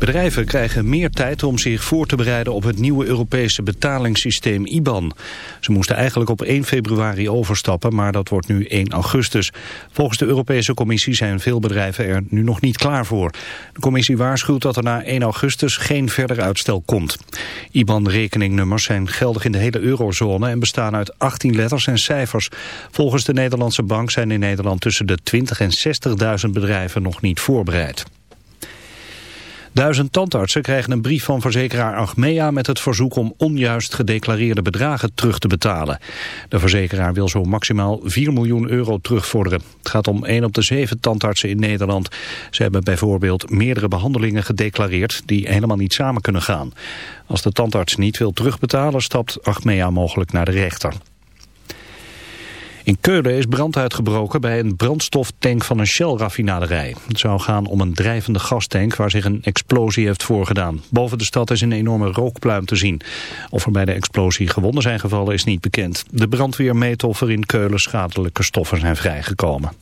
Bedrijven krijgen meer tijd om zich voor te bereiden op het nieuwe Europese betalingssysteem IBAN. Ze moesten eigenlijk op 1 februari overstappen, maar dat wordt nu 1 augustus. Volgens de Europese Commissie zijn veel bedrijven er nu nog niet klaar voor. De Commissie waarschuwt dat er na 1 augustus geen verder uitstel komt. IBAN-rekeningnummers zijn geldig in de hele eurozone en bestaan uit 18 letters en cijfers. Volgens de Nederlandse bank zijn in Nederland tussen de 20 en 60.000 bedrijven nog niet voorbereid. Duizend tandartsen krijgen een brief van verzekeraar Achmea met het verzoek om onjuist gedeclareerde bedragen terug te betalen. De verzekeraar wil zo maximaal 4 miljoen euro terugvorderen. Het gaat om 1 op de 7 tandartsen in Nederland. Ze hebben bijvoorbeeld meerdere behandelingen gedeclareerd die helemaal niet samen kunnen gaan. Als de tandarts niet wil terugbetalen stapt Achmea mogelijk naar de rechter. In Keulen is brand uitgebroken bij een brandstoftank van een Shell-raffinaderij. Het zou gaan om een drijvende gastank waar zich een explosie heeft voorgedaan. Boven de stad is een enorme rookpluim te zien. Of er bij de explosie gewonden zijn gevallen is niet bekend. De brandweer er in Keulen schadelijke stoffen zijn vrijgekomen.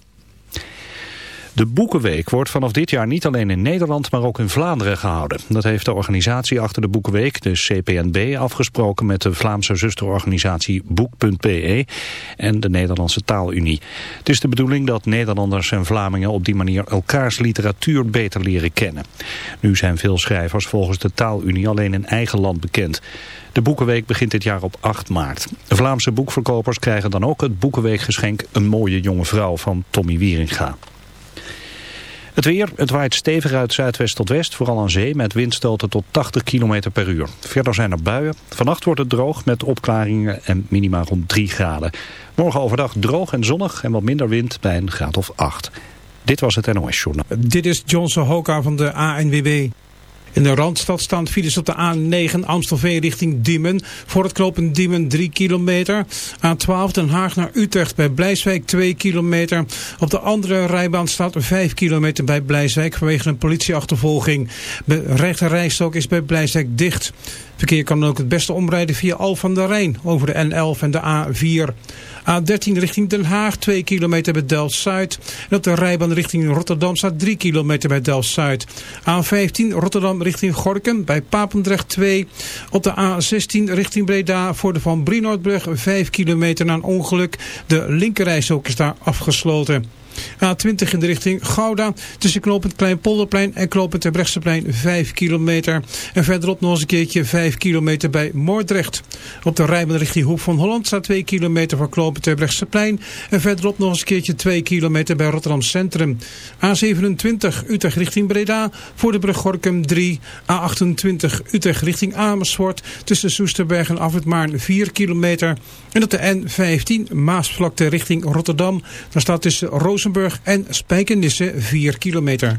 De Boekenweek wordt vanaf dit jaar niet alleen in Nederland, maar ook in Vlaanderen gehouden. Dat heeft de organisatie achter de Boekenweek, de CPNB, afgesproken met de Vlaamse zusterorganisatie Boek.pe en de Nederlandse Taalunie. Het is de bedoeling dat Nederlanders en Vlamingen op die manier elkaars literatuur beter leren kennen. Nu zijn veel schrijvers volgens de Taalunie alleen in eigen land bekend. De Boekenweek begint dit jaar op 8 maart. Vlaamse boekverkopers krijgen dan ook het Boekenweekgeschenk Een mooie jonge vrouw van Tommy Wieringa. Het weer, het waait stevig uit zuidwest tot west, vooral aan zee met windstoten tot 80 km per uur. Verder zijn er buien. Vannacht wordt het droog met opklaringen en minima rond 3 graden. Morgen overdag droog en zonnig en wat minder wind bij een graad of 8. Dit was het NOS Journal. Dit is Johnson Hoka van de ANWB. In de Randstad staan files op de A9 Amstelveen richting Diemen. Voor het knooppunt Diemen 3 kilometer. A12 Den Haag naar Utrecht bij Blijswijk 2 kilometer. Op de andere rijbaan staat 5 kilometer bij Blijswijk vanwege een politieachtervolging. De rechte rijstok is bij Blijswijk dicht. Verkeer kan ook het beste omrijden via Al van der Rijn over de N11 en de A4. A13 richting Den Haag, 2 kilometer bij Delft-Zuid. En op de rijbaan richting Rotterdam staat 3 kilometer bij Delft-Zuid. A15 Rotterdam richting Gorkum bij Papendrecht 2. Op de A16 richting Breda voor de Van Brienoordbrug 5 kilometer na een ongeluk. De linkerrijstrook is daar afgesloten. A20 in de richting Gouda. Tussen knooppunt Kleinpolderplein en knooppunt Terbrechtseplein 5 kilometer. En verderop nog eens een keertje 5 kilometer bij Moordrecht. Op de rijbaan richting Hoek van Holland staat 2 kilometer voor knooppunt Terbrechtseplein. En verderop nog eens een keertje 2 kilometer bij Rotterdam Centrum. A27 Utrecht richting Breda voor de brug Gorkum 3. A28 Utrecht richting Amersfoort tussen Soesterberg en Afritmaarn 4 kilometer. En op de N15 Maasvlakte richting Rotterdam. Daar staat tussen Rozenburg en Spijkenisse 4 kilometer.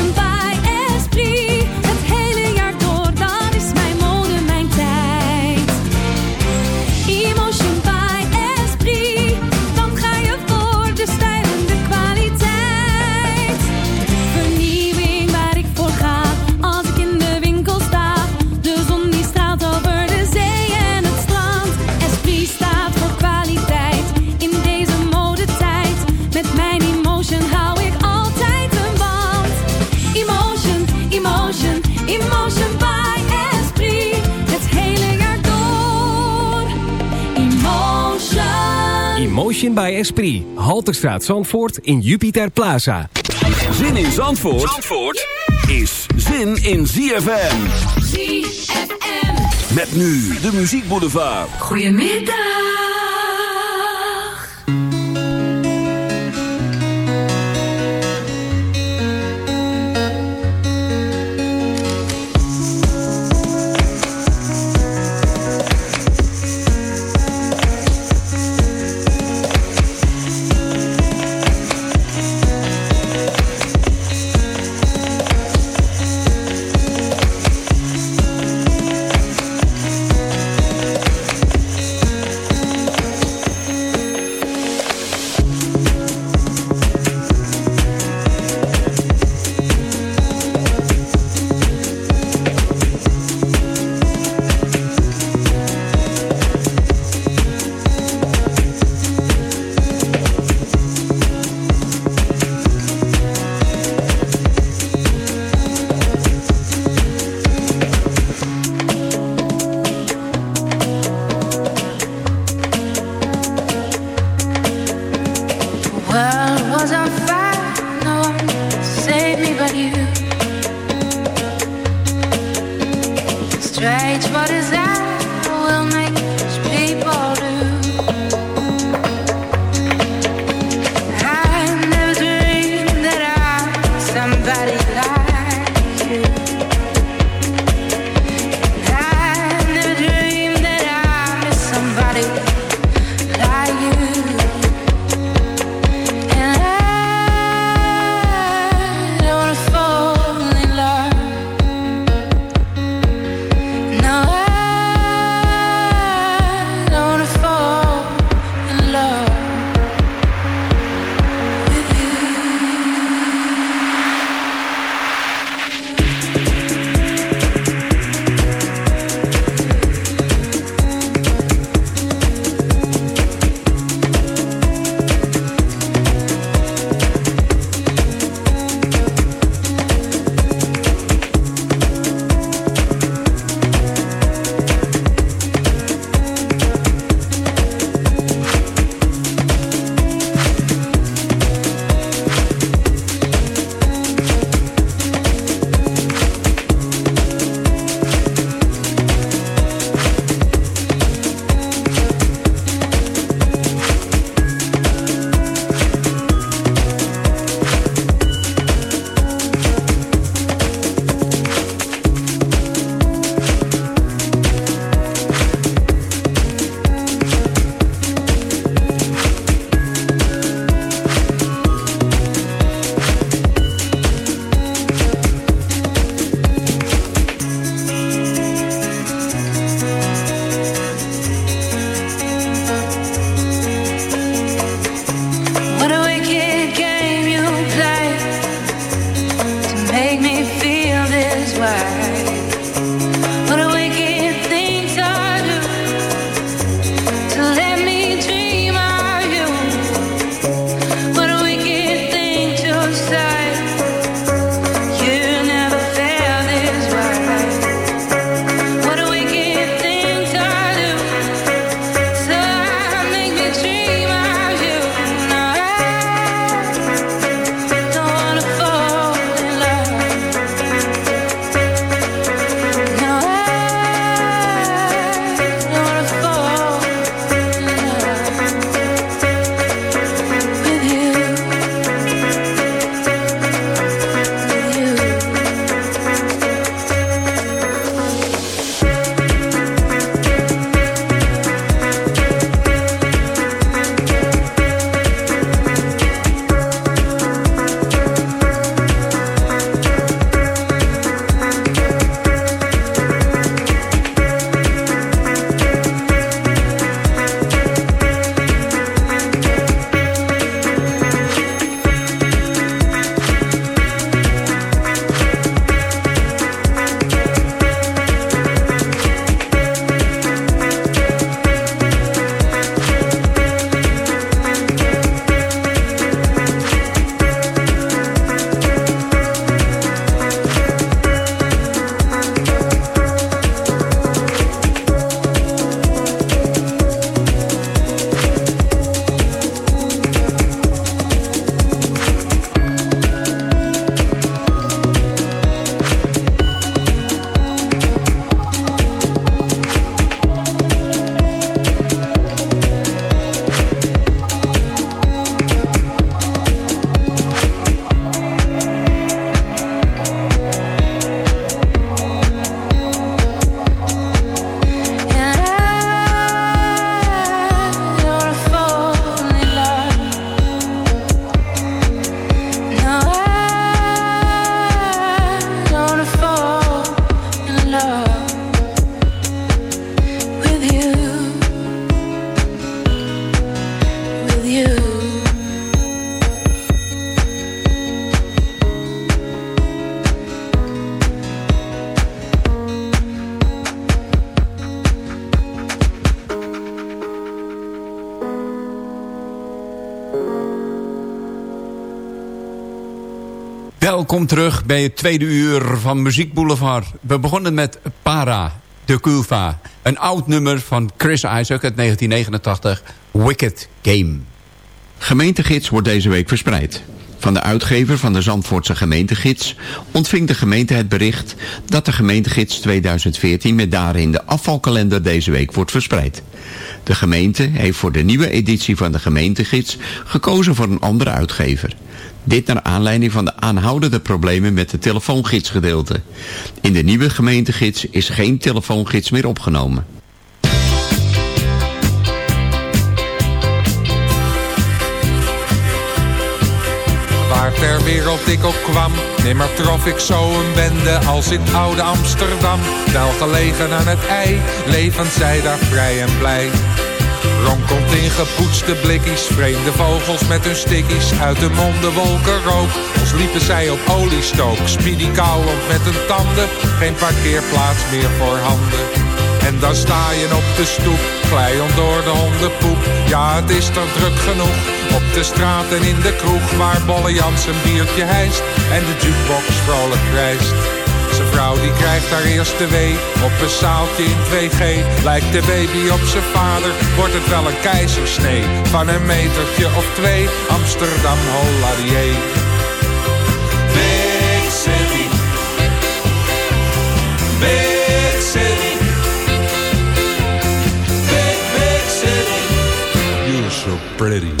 Emotion by Esprit. Halterstraat Zandvoort in Jupiter Plaza. Zin in Zandvoort, Zandvoort is zin in ZFM. ZFM. Met nu de muziekboulevard. Goedemiddag. Welkom terug bij het tweede uur van Muziek Boulevard. We begonnen met Para de Culva. Een oud nummer van Chris Isaac uit 1989, Wicked Game. Gemeentegids wordt deze week verspreid. Van de uitgever van de Zandvoortse gemeentegids ontving de gemeente het bericht dat de gemeentegids 2014 met daarin de afvalkalender deze week wordt verspreid. De gemeente heeft voor de nieuwe editie van de gemeentegids gekozen voor een andere uitgever. Dit naar aanleiding van de aanhoudende problemen met het telefoongidsgedeelte. In de nieuwe gemeentegids is geen telefoongids meer opgenomen. Waar ter wereld ik ook kwam, nimmer trof ik zo een bende als in oude Amsterdam. Wel gelegen aan het ei, levend zij daar vrij en blij. Ronkelt in gepoetste blikjes, vreemde vogels met hun stickies. Uit de monden wolken rook, als liepen zij op oliestook. Speedy kauwend met hun tanden, geen parkeerplaats meer voor handen. En dan sta je op de stoep, glijend door de hondenpoep. Ja, het is toch druk genoeg, op de straat en in de kroeg. Waar Bolle Jans een biertje hijst en de jukebox vrolijk krijst. Zijn vrouw die krijgt haar eerste wee op een zaaltje in 2G. Lijkt de baby op zijn vader, wordt het wel een keizersnee. Van een metertje of twee, Amsterdam Holladier. Big City. Big City. Big, big city. You're so pretty.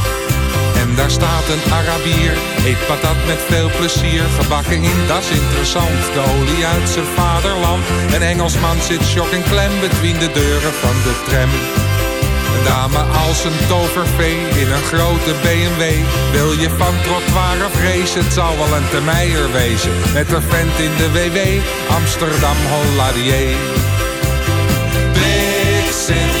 En daar staat een Arabier, eet patat met veel plezier. Gebakken in, dat is interessant, de olie uit zijn vaderland. Een Engelsman zit shock en klem between de deuren van de tram. Een dame als een tovervee in een grote BMW. Wil je van trottoir race, het zal wel een termeier wezen. Met een vent in de WW, Amsterdam Holladier. Big City.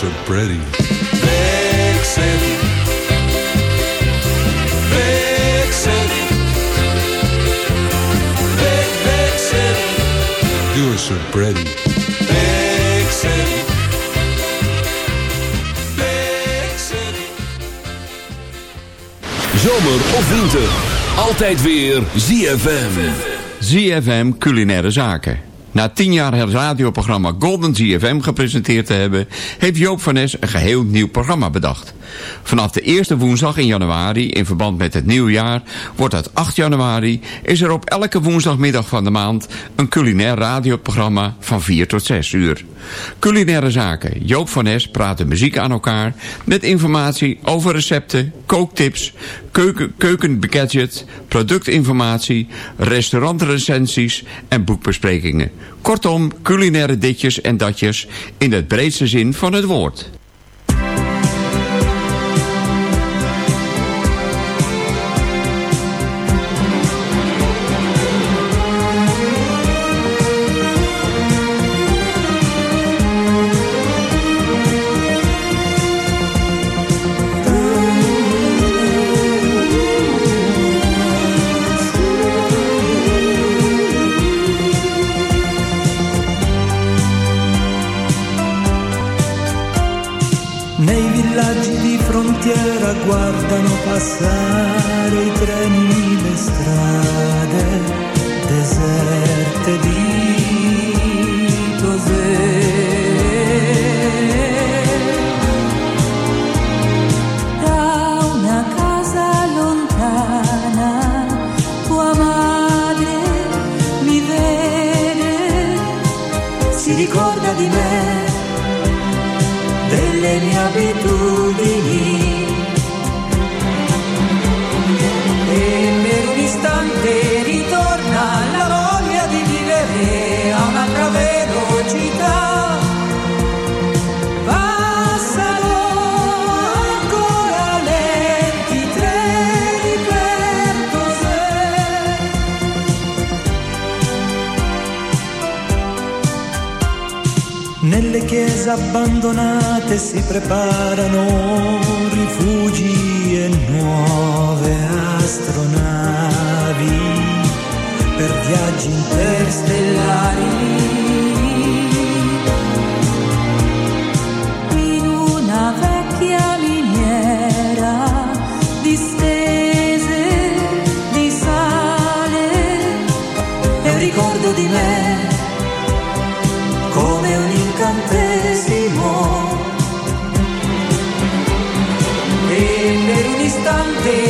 So pretty. Big city. Big city. Big, big city. You're so pretty. Big city. Big city. Zomer of winter, altijd weer ZFM. ZFM Culinaire Zaken. Na tien jaar het radioprogramma Golden ZFM gepresenteerd te hebben... heeft Joop van Nes een geheel nieuw programma bedacht. Vanaf de eerste woensdag in januari, in verband met het nieuwjaar... wordt het 8 januari, is er op elke woensdagmiddag van de maand... een culinair radioprogramma van 4 tot 6 uur. Culinaire Zaken. Joop van Nes praat de muziek aan elkaar... met informatie over recepten, kooktips, keuken, productinformatie, restaurantrecensies en boekbesprekingen. Kortom, culinaire ditjes en datjes in het breedste zin van het woord. the 때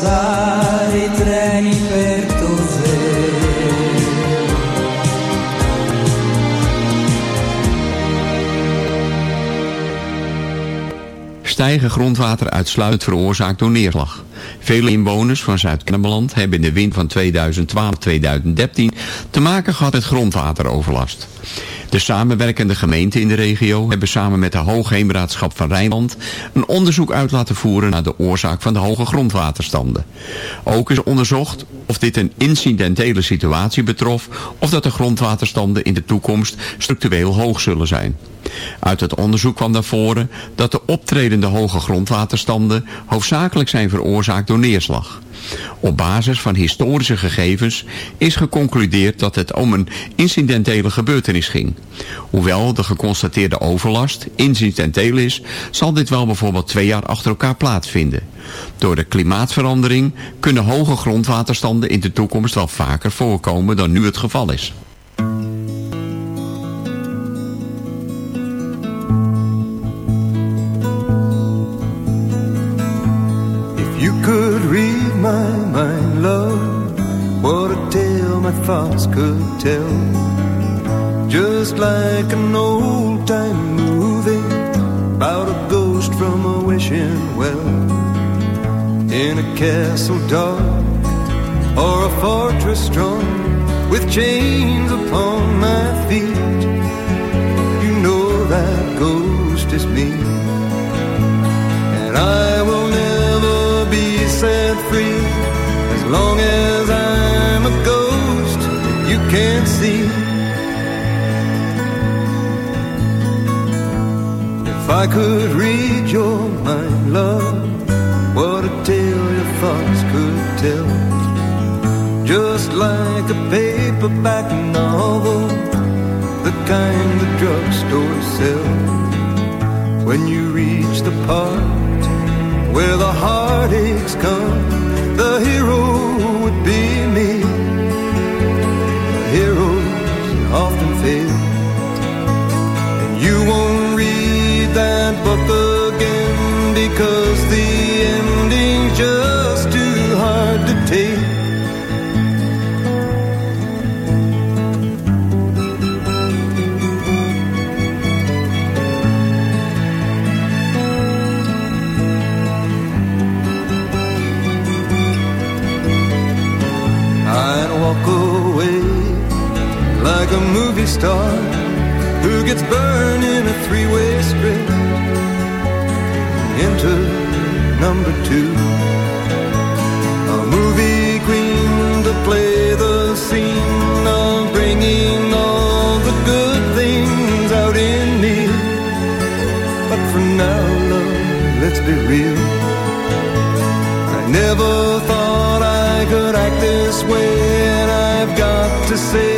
passare i treni. Stijgen grondwateruitsluit veroorzaakt door neerslag. Vele inwoners van Zuid-Kennemerland hebben in de wind van 2012-2013 te maken gehad met grondwateroverlast. De samenwerkende gemeenten in de regio hebben samen met de Hoogheemraadschap van Rijnland een onderzoek uit laten voeren naar de oorzaak van de hoge grondwaterstanden. Ook is onderzocht of dit een incidentele situatie betrof of dat de grondwaterstanden in de toekomst structureel hoog zullen zijn. Uit het onderzoek kwam naar voren dat de optredende hoge grondwaterstanden hoofdzakelijk zijn veroorzaakt door neerslag. Op basis van historische gegevens is geconcludeerd dat het om een incidentele gebeurtenis ging. Hoewel de geconstateerde overlast incidenteel is, zal dit wel bijvoorbeeld twee jaar achter elkaar plaatsvinden. Door de klimaatverandering kunnen hoge grondwaterstanden in de toekomst wel vaker voorkomen dan nu het geval is. Tell. Just like an old time movie about a ghost from a wishing well. In a castle dark or a fortress strong with chains upon my feet. You know that ghost is me. And I can't see. If I could read your mind, love, what a tale your thoughts could tell. Just like a paperback novel, the kind the drugstore sells. When you reach the part where the heartaches come, the hero would be movie star who gets burned in a three-way script into number two. A movie queen to play the scene of bringing all the good things out in me. But for now, love, let's be real. I never thought I could act this way, and I've got to say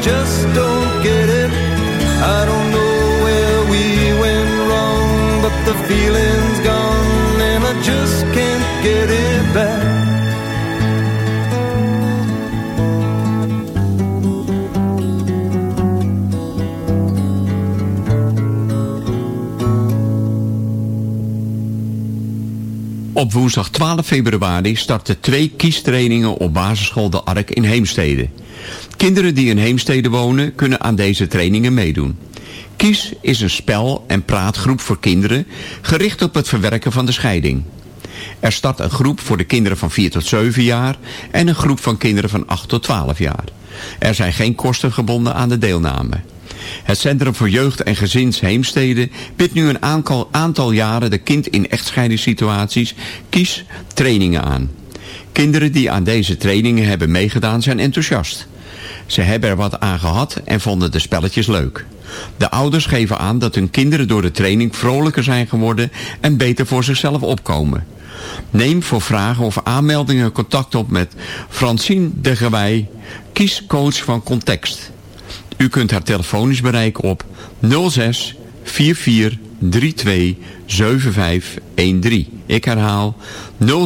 Just don't get it. I don't know where we went wrong, but the feeling's gone, and I just can't get it back. Op woensdag 12 februari starten twee kiestrainingen op basisschool De Ark in Heemstede. Kinderen die in Heemstede wonen kunnen aan deze trainingen meedoen. Kies is een spel- en praatgroep voor kinderen gericht op het verwerken van de scheiding. Er start een groep voor de kinderen van 4 tot 7 jaar en een groep van kinderen van 8 tot 12 jaar. Er zijn geen kosten gebonden aan de deelname. Het Centrum voor Jeugd en Gezins Heemstede biedt nu een aantal, aantal jaren de kind in echtscheidingssituaties kies trainingen aan. Kinderen die aan deze trainingen hebben meegedaan zijn enthousiast. Ze hebben er wat aan gehad en vonden de spelletjes leuk. De ouders geven aan dat hun kinderen door de training vrolijker zijn geworden en beter voor zichzelf opkomen. Neem voor vragen of aanmeldingen contact op met Francine de Gewij, kiescoach van Context. U kunt haar telefonisch bereiken op 06 44 32 7513. Ik herhaal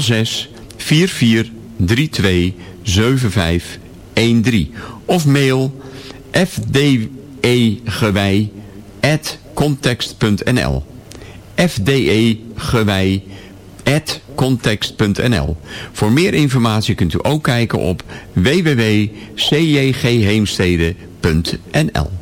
06 44 32 7513. Of mail fdegewij at context.nl fdegewij at context.nl Voor meer informatie kunt u ook kijken op www.cjgheemstede.nl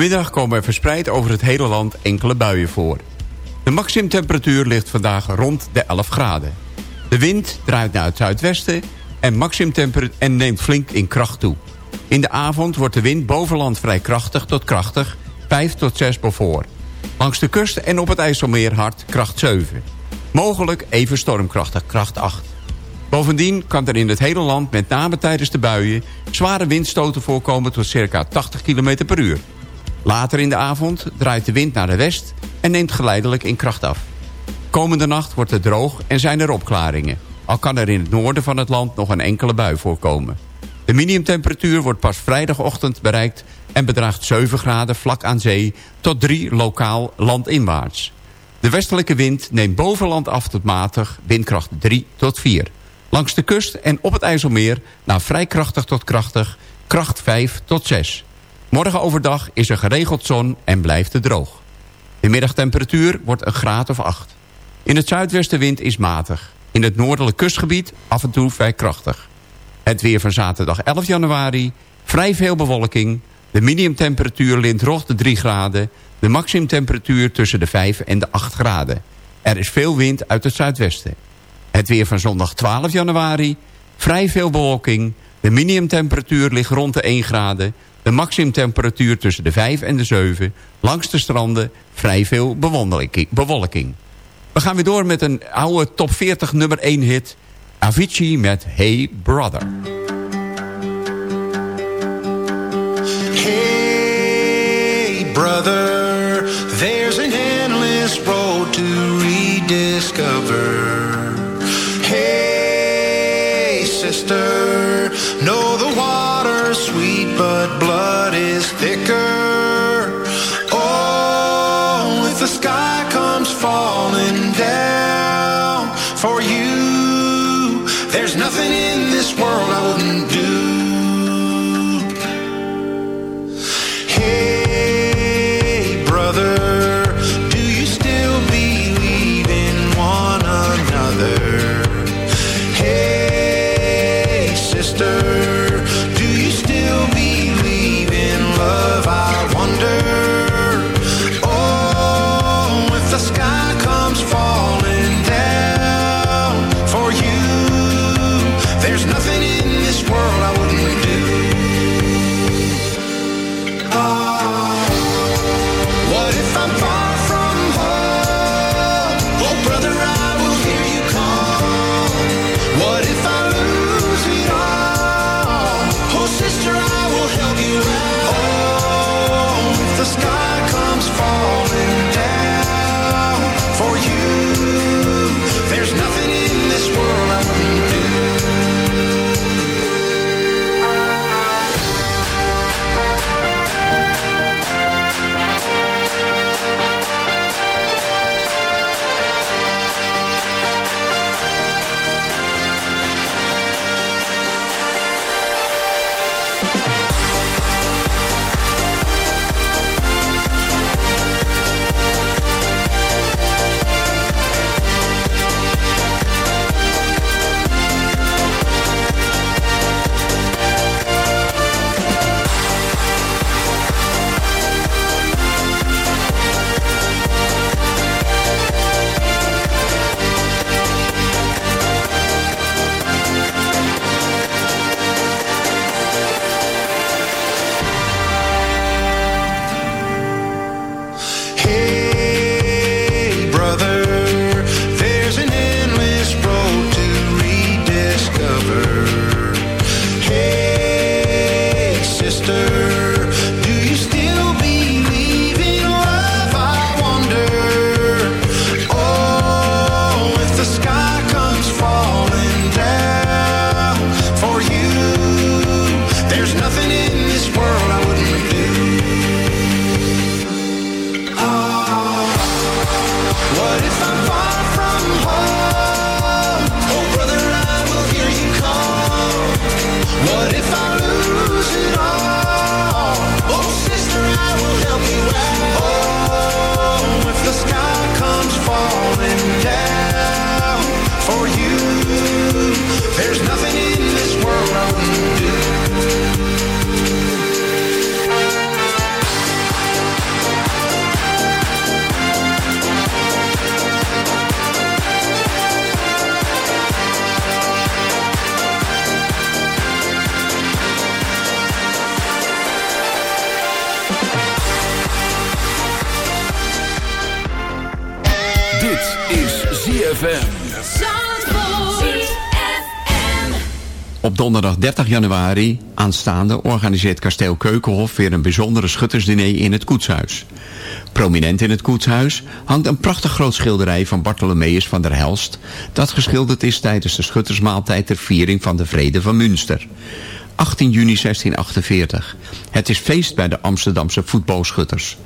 Vanmiddag komen er verspreid over het hele land enkele buien voor. De maximumtemperatuur ligt vandaag rond de 11 graden. De wind draait naar het zuidwesten en, en neemt flink in kracht toe. In de avond wordt de wind bovenland vrij krachtig tot krachtig, 5 tot 6 voor. Langs de kust en op het IJsselmeer hard kracht 7. Mogelijk even stormkrachtig, kracht 8. Bovendien kan er in het hele land, met name tijdens de buien... zware windstoten voorkomen tot circa 80 km per uur. Later in de avond draait de wind naar de west en neemt geleidelijk in kracht af. Komende nacht wordt het droog en zijn er opklaringen. Al kan er in het noorden van het land nog een enkele bui voorkomen. De minimumtemperatuur wordt pas vrijdagochtend bereikt... en bedraagt 7 graden vlak aan zee tot 3 lokaal landinwaarts. De westelijke wind neemt bovenland af tot matig, windkracht 3 tot 4. Langs de kust en op het IJsselmeer naar vrij krachtig tot krachtig, kracht 5 tot 6. Morgen overdag is er geregeld zon en blijft het droog. De middagtemperatuur wordt een graad of 8. In het zuidwestenwind is matig. In het noordelijk kustgebied af en toe vrij krachtig. Het weer van zaterdag 11 januari. Vrij veel bewolking. De minimumtemperatuur lint rond de 3 graden. De maximumtemperatuur tussen de 5 en de 8 graden. Er is veel wind uit het zuidwesten. Het weer van zondag 12 januari. Vrij veel bewolking. De minimumtemperatuur ligt rond de 1 graden. De maximumtemperatuur tussen de 5 en de 7. Langs de stranden vrij veel bewolking. We gaan weer door met een oude top 40 nummer 1 hit. Avicii met Hey Brother. Hey brother, there's an endless road to rediscover. Hey sister, know blood is thicker. Oh, if the sky comes falling down for you, there's nothing in this world I wouldn't do. Donderdag 30 januari aanstaande organiseert kasteel Keukenhof weer een bijzondere schuttersdiner in het koetshuis. Prominent in het koetshuis hangt een prachtig groot schilderij van Bartholomeus van der Helst, dat geschilderd is tijdens de schuttersmaaltijd ter viering van de Vrede van Münster. 18 juni 1648. Het is feest bij de Amsterdamse voetbalschutters.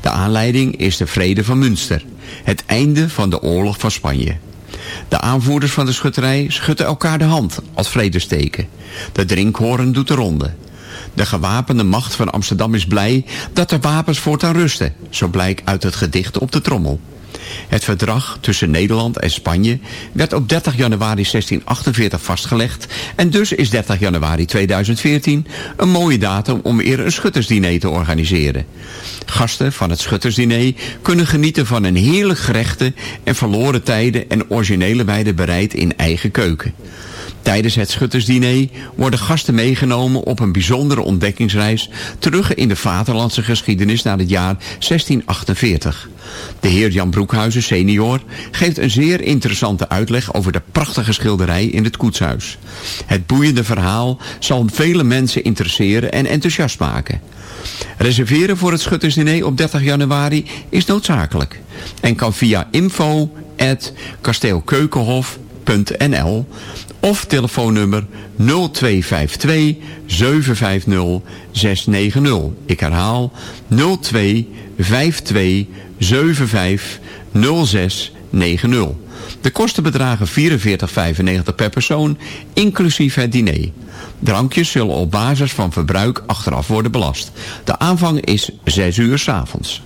De aanleiding is de Vrede van Münster, het einde van de oorlog van Spanje. De aanvoerders van de schutterij schudden elkaar de hand als vredesteken. De drinkhoorn doet de ronde. De gewapende macht van Amsterdam is blij dat de wapens voortaan rusten, zo blijkt uit het gedicht op de trommel. Het verdrag tussen Nederland en Spanje werd op 30 januari 1648 vastgelegd en dus is 30 januari 2014 een mooie datum om weer een schuttersdiner te organiseren. Gasten van het schuttersdiner kunnen genieten van een heerlijk gerechten en verloren tijden en originele wijden bereid in eigen keuken. Tijdens het schuttersdiner worden gasten meegenomen op een bijzondere ontdekkingsreis terug in de vaderlandse geschiedenis naar het jaar 1648. De heer Jan Broekhuizen senior geeft een zeer interessante uitleg over de prachtige schilderij in het koetshuis. Het boeiende verhaal zal vele mensen interesseren en enthousiast maken. Reserveren voor het schuttersdiner op 30 januari is noodzakelijk en kan via info@kasteelkeukenhof.nl of telefoonnummer 0252 750 690. Ik herhaal 0252 75 0690. De kosten bedragen 44,95 per persoon, inclusief het diner. Drankjes zullen op basis van verbruik achteraf worden belast. De aanvang is 6 uur 's avonds.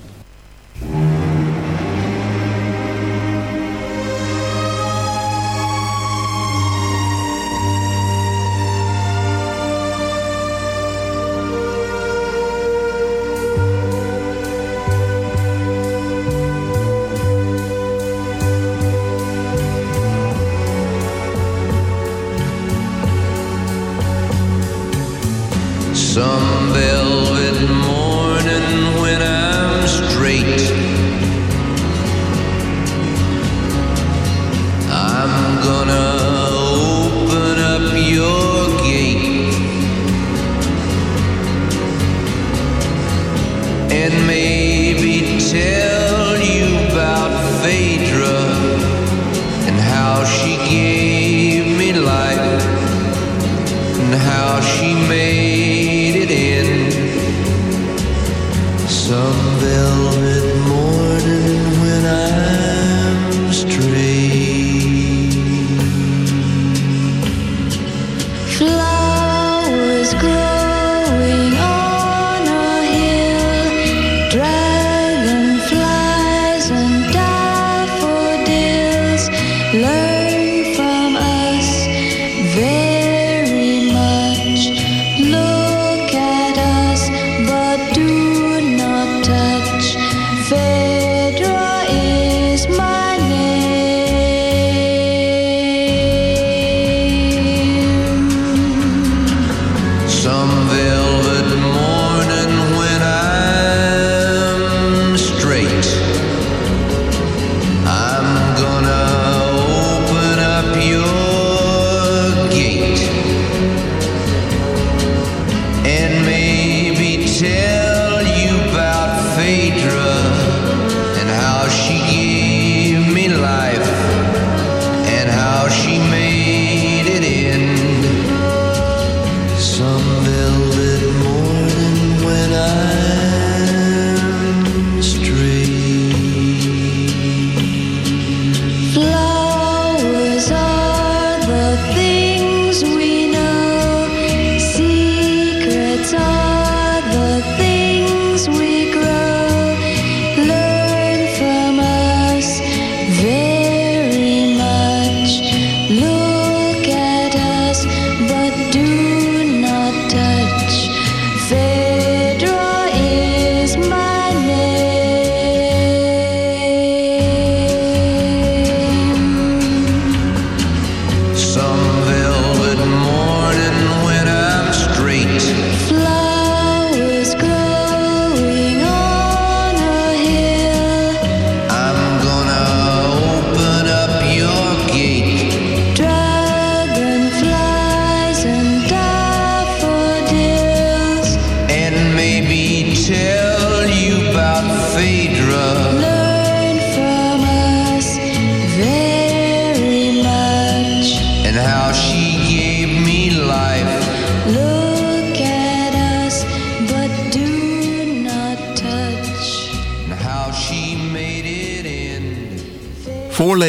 sweet.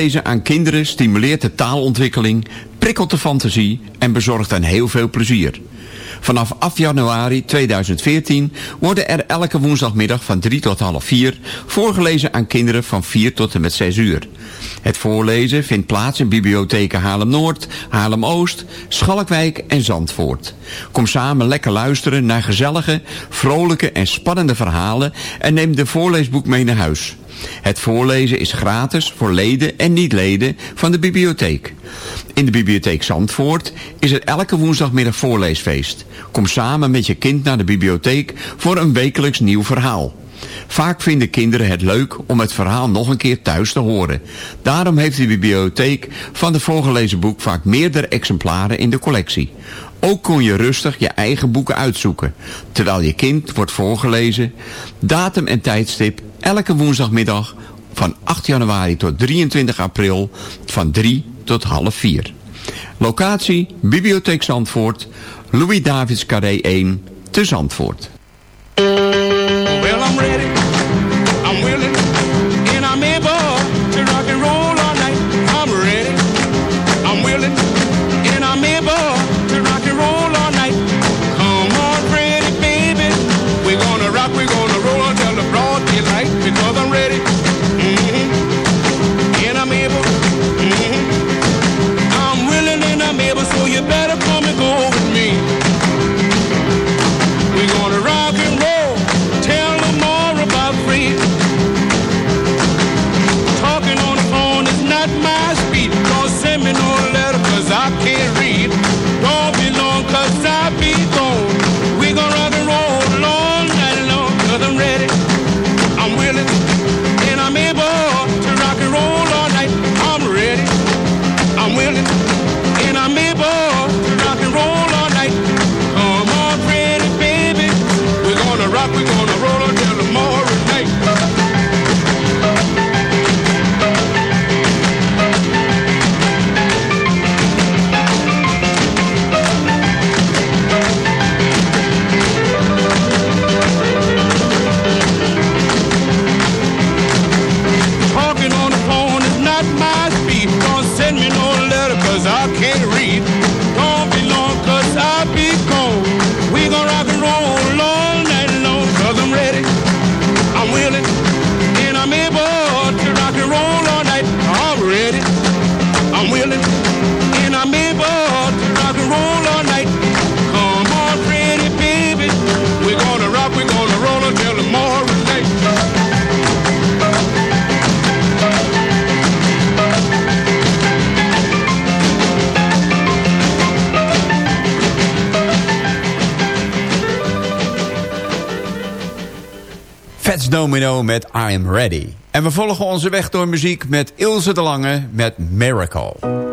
Voorlezen aan kinderen stimuleert de taalontwikkeling, prikkelt de fantasie en bezorgt hen heel veel plezier. Vanaf 8 januari 2014 worden er elke woensdagmiddag van 3 tot half 4 voorgelezen aan kinderen van 4 tot en met 6 uur. Het voorlezen vindt plaats in bibliotheken Haarlem-Noord, Haarlem-Oost, Schalkwijk en Zandvoort. Kom samen lekker luisteren naar gezellige, vrolijke en spannende verhalen en neem de voorleesboek mee naar huis. Het voorlezen is gratis voor leden en niet-leden van de bibliotheek. In de bibliotheek Zandvoort is er elke woensdagmiddag voorleesfeest. Kom samen met je kind naar de bibliotheek voor een wekelijks nieuw verhaal. Vaak vinden kinderen het leuk om het verhaal nog een keer thuis te horen. Daarom heeft de bibliotheek van de voorgelezen boek vaak meerdere exemplaren in de collectie. Ook kon je rustig je eigen boeken uitzoeken, terwijl je kind wordt voorgelezen. Datum en tijdstip elke woensdagmiddag van 8 januari tot 23 april van 3 tot half 4. Locatie Bibliotheek Zandvoort, Louis Davids Carré 1 te Zandvoort. I can't read. Domino met I Am Ready. En we volgen onze weg door muziek met Ilse de Lange met Miracle.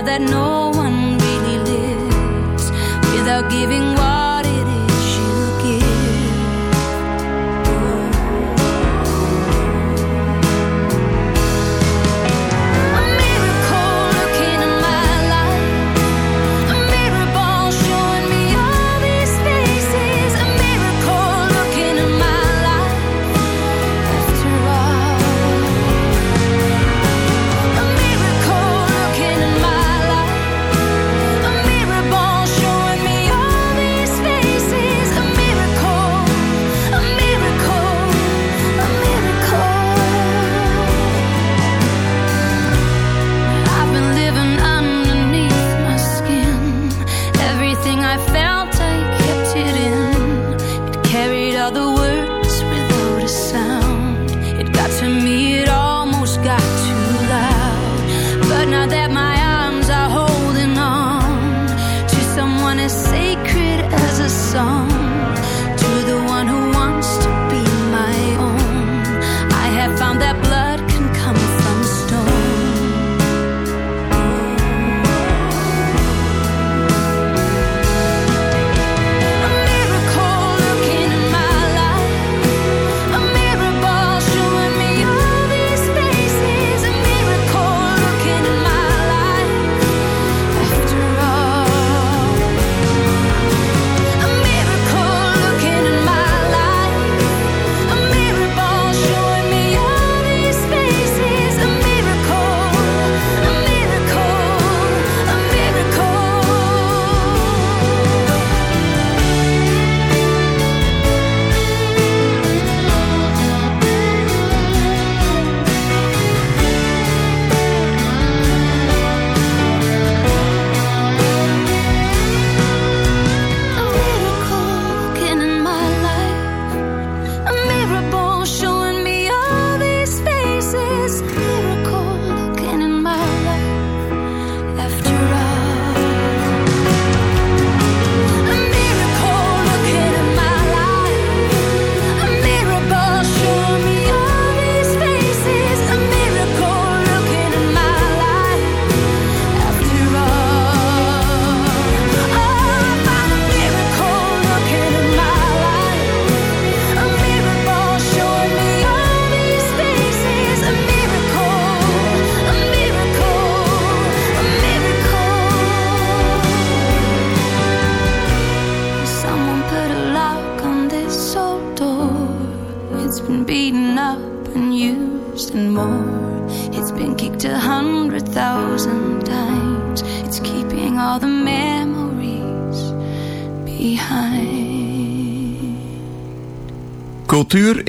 Out that no one really lives without giving what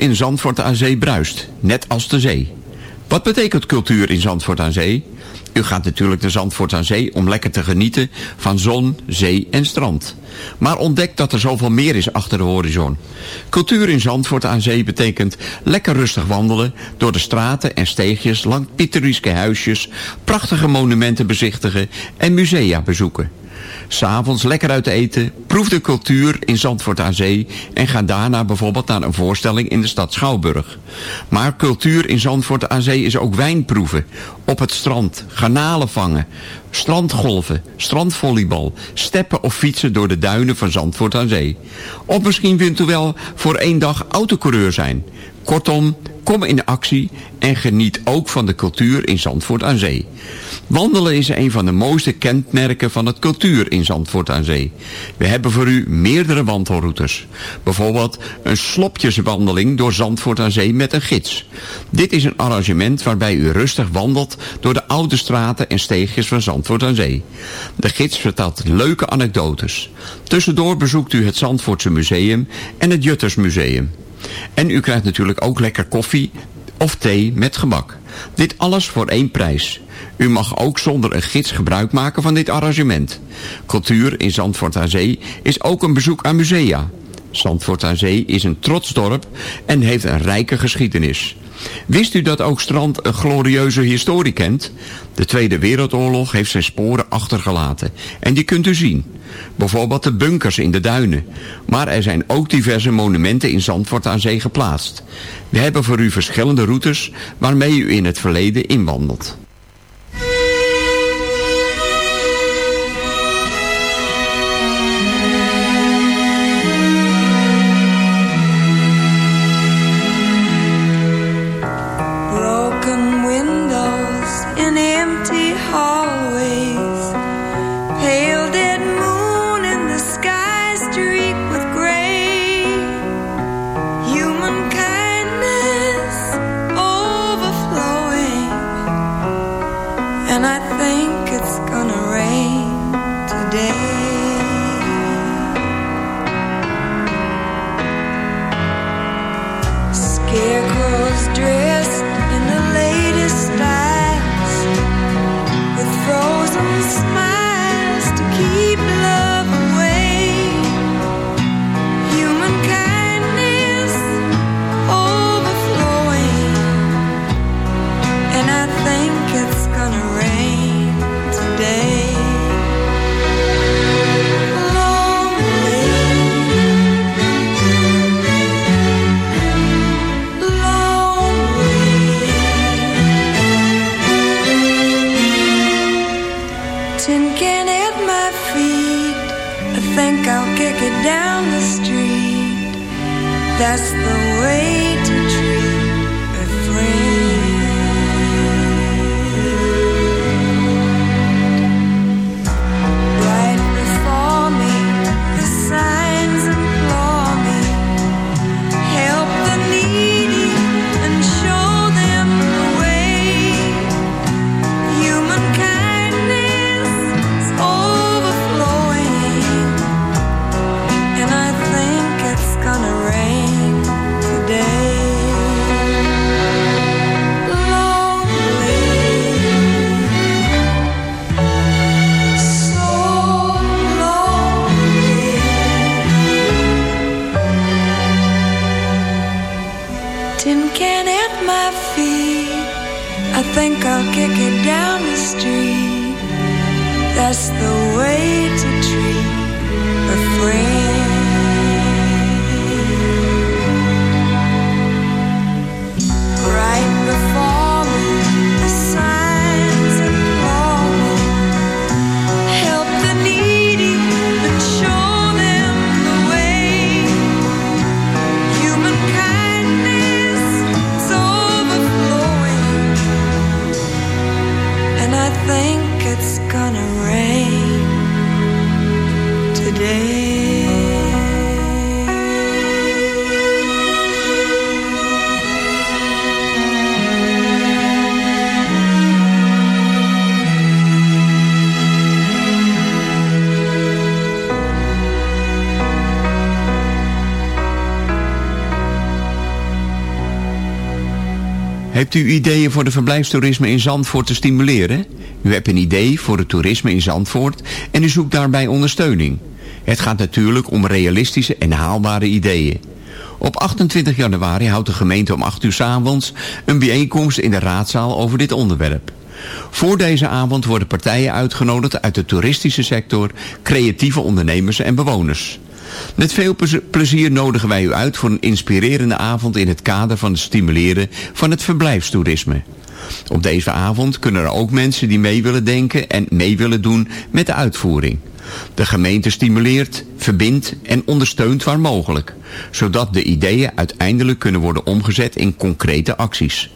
in Zandvoort aan Zee bruist, net als de zee. Wat betekent cultuur in Zandvoort aan Zee? U gaat natuurlijk naar Zandvoort aan Zee om lekker te genieten van zon, zee en strand. Maar ontdek dat er zoveel meer is achter de horizon. Cultuur in Zandvoort aan Zee betekent lekker rustig wandelen... door de straten en steegjes langs pittoreske huisjes... prachtige monumenten bezichtigen en musea bezoeken. S'avonds lekker uit eten, proef de cultuur in Zandvoort aan Zee... en ga daarna bijvoorbeeld naar een voorstelling in de stad Schouwburg. Maar cultuur in Zandvoort aan Zee is ook wijnproeven. Op het strand, garnalen vangen, strandgolven, strandvolleybal... steppen of fietsen door de duinen van Zandvoort aan Zee. Of misschien wilt u wel voor één dag autocoureur zijn... Kortom, kom in actie en geniet ook van de cultuur in Zandvoort aan Zee. Wandelen is een van de mooiste kenmerken van het cultuur in Zandvoort aan Zee. We hebben voor u meerdere wandelroutes. Bijvoorbeeld een slopjeswandeling door Zandvoort aan Zee met een gids. Dit is een arrangement waarbij u rustig wandelt door de oude straten en steegjes van Zandvoort aan Zee. De gids vertelt leuke anekdotes. Tussendoor bezoekt u het Zandvoortse Museum en het Juttersmuseum. En u krijgt natuurlijk ook lekker koffie of thee met gebak. Dit alles voor één prijs. U mag ook zonder een gids gebruik maken van dit arrangement. Cultuur in Zandvoort aan Zee is ook een bezoek aan musea. Zandvoort aan Zee is een trots dorp en heeft een rijke geschiedenis. Wist u dat ook Strand een glorieuze historie kent? De Tweede Wereldoorlog heeft zijn sporen achtergelaten. En die kunt u zien. Bijvoorbeeld de bunkers in de duinen. Maar er zijn ook diverse monumenten in Zandvoort aan Zee geplaatst. We hebben voor u verschillende routes waarmee u in het verleden inwandelt. Heeft u ideeën voor de verblijfstoerisme in Zandvoort te stimuleren? U hebt een idee voor het toerisme in Zandvoort en u zoekt daarbij ondersteuning. Het gaat natuurlijk om realistische en haalbare ideeën. Op 28 januari houdt de gemeente om 8 uur s avonds een bijeenkomst in de raadzaal over dit onderwerp. Voor deze avond worden partijen uitgenodigd uit de toeristische sector, creatieve ondernemers en bewoners. Met veel plezier nodigen wij u uit voor een inspirerende avond in het kader van het stimuleren van het verblijfstoerisme. Op deze avond kunnen er ook mensen die mee willen denken en mee willen doen met de uitvoering. De gemeente stimuleert, verbindt en ondersteunt waar mogelijk, zodat de ideeën uiteindelijk kunnen worden omgezet in concrete acties.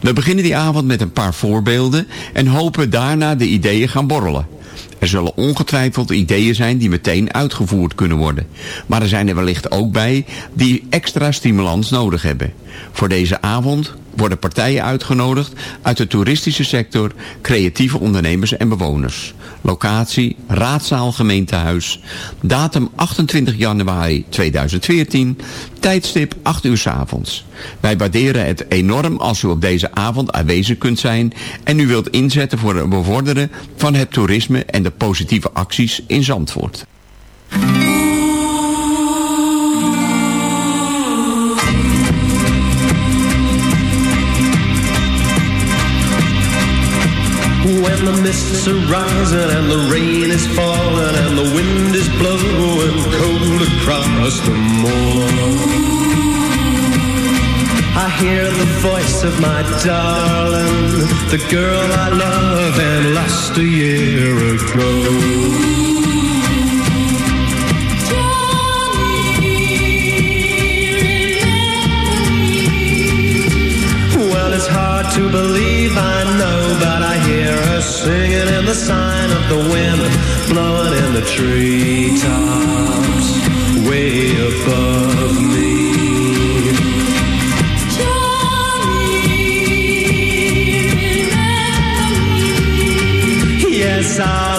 We beginnen die avond met een paar voorbeelden en hopen daarna de ideeën gaan borrelen. Er zullen ongetwijfeld ideeën zijn die meteen uitgevoerd kunnen worden. Maar er zijn er wellicht ook bij die extra stimulans nodig hebben. Voor deze avond worden partijen uitgenodigd uit de toeristische sector, creatieve ondernemers en bewoners. Locatie, Raadzaal Gemeentehuis. Datum 28 januari 2014. Tijdstip 8 uur s avonds. Wij waarderen het enorm als u op deze avond aanwezig kunt zijn en u wilt inzetten voor het bevorderen van het toerisme en de positieve acties in Zandvoort. When the mists are rising and the rain is falling and the wind is blowing cold across the moor. I hear the voice of my darling, the girl I love and lost a year ago. Well, it's hard to believe, I know, but I hear her singing in the sign of the wind, blowing in the treetops, way above me. さん。